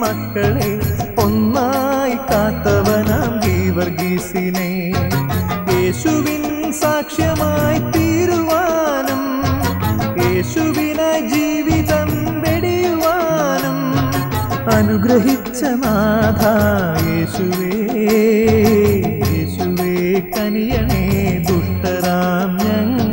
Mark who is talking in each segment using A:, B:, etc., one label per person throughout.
A: മക്കളെ ഒന്നായി കാത്തവനാം ഗീവർഗീസിനെ. യേശുവിൻ സാക്ഷ്യമായി തീരുവാനും യേശുവിന ജീവിതം വെടിയുവാനും അനുഗ്രഹിച്ച നാഥ യേശുവേ യേശുവേ കനിയണേ ദുഷ്ടരാം ഞങ്ങളിലെന്നെന്നും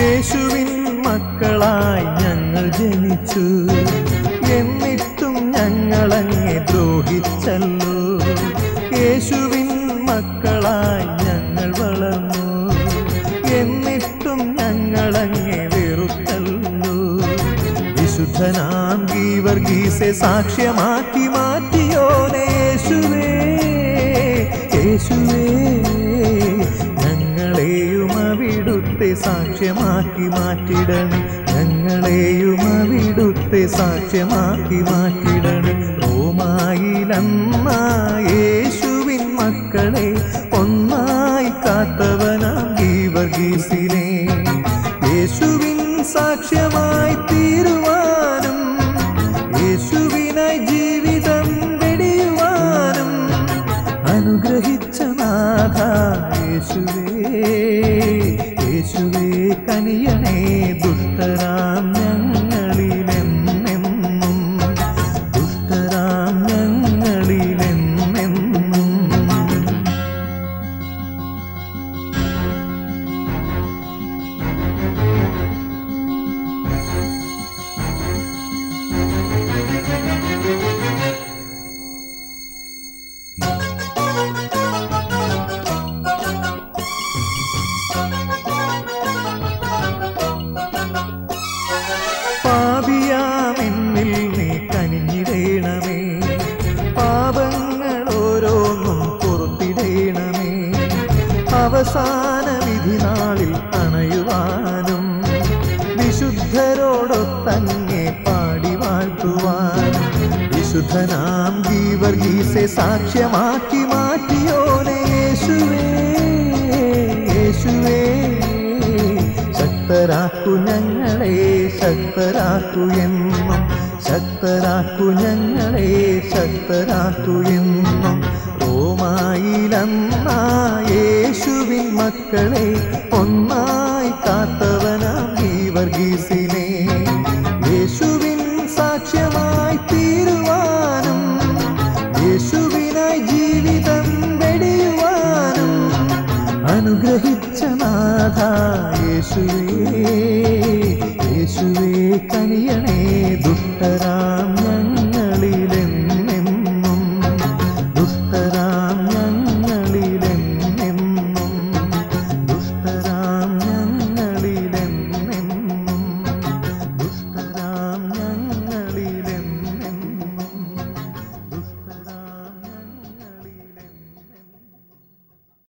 A: യേശുവിൻ മക്കളായി ഞങ്ങൾ ജനിച്ചു. എന്നിട്ടും ഞങ്ങളങ്ങെ ദ്രോഹിച്ചല്ലോ. യേശുവിൻ മക്കളായി ഞങ്ങൾ വളർന്നു. എന്നിട്ടും ഞങ്ങളങ്ങെ വെറുത്തല്ലോ. വിശുദ്ധനാം ഗീവർഗീസെ സാക്ഷ്യമാക്കി മാറ്റിയോനെ യേശുവേ യേശുവേ. അവിടുത്തെ സാക്ഷ്യമാക്കി മാറ്റിടണേ. ഞങ്ങളെയും അവിടുത്തെ സാക്ഷ്യമാക്കി മാറ്റിടണേ. റോമായിലമ്മ യേശുവിൻ മക്കളെ ഒന്നായി കാത്തവനാം ഗീവർഗീസിനെ. യേശുവിൻ സാക്ഷ്യമായി തീരുവാനും യേശുവിനായി ജീവിതം വെടിയുവാനും അനുഗ്രഹിച്ച നാഥ യേശുവേ യേശുവേ. കനിയണേ ദുഷ്ടരാം പാപിയാമെന്നിൽ നീ കനിഞ്ഞിടേണമേ. പാപങ്ങൾ ഓരോന്നും പുറത്തിടേണമേ. അവസാന വിധി നാളിൽ അണയുവാനും വിശുദ്ധരോടൊത്തങ്ങെ പാടി വാഴ്ത്തുവാൻ വിശുദ്ധനാം ഗീവർഗീസെ സാക്ഷ്യമാക്കി മാറ്റിയോനെ. യേശുവേ യേശുവേ. ശക്തരാക്കു ഞങ്ങളെ ശക്തരാക്കു എന്നും. ശക്തരാക്കു ഞങ്ങളെ ശക്തരാക്കു എന്നും. യേശുവിൻ മക്കളെ ഒന്നായി കാത്തവനാം ഈ വർഗീസിനെ. യേശുവിൻ സാക്ഷ്യമായി തീരുവാനും യേശുവിനായി ജീവിതം വെടിയുവാനും അനുഗ്രഹിച്ച നാഥ യേശുവേ യേശുവേ കനിയണേ ദുഷ്ടരാം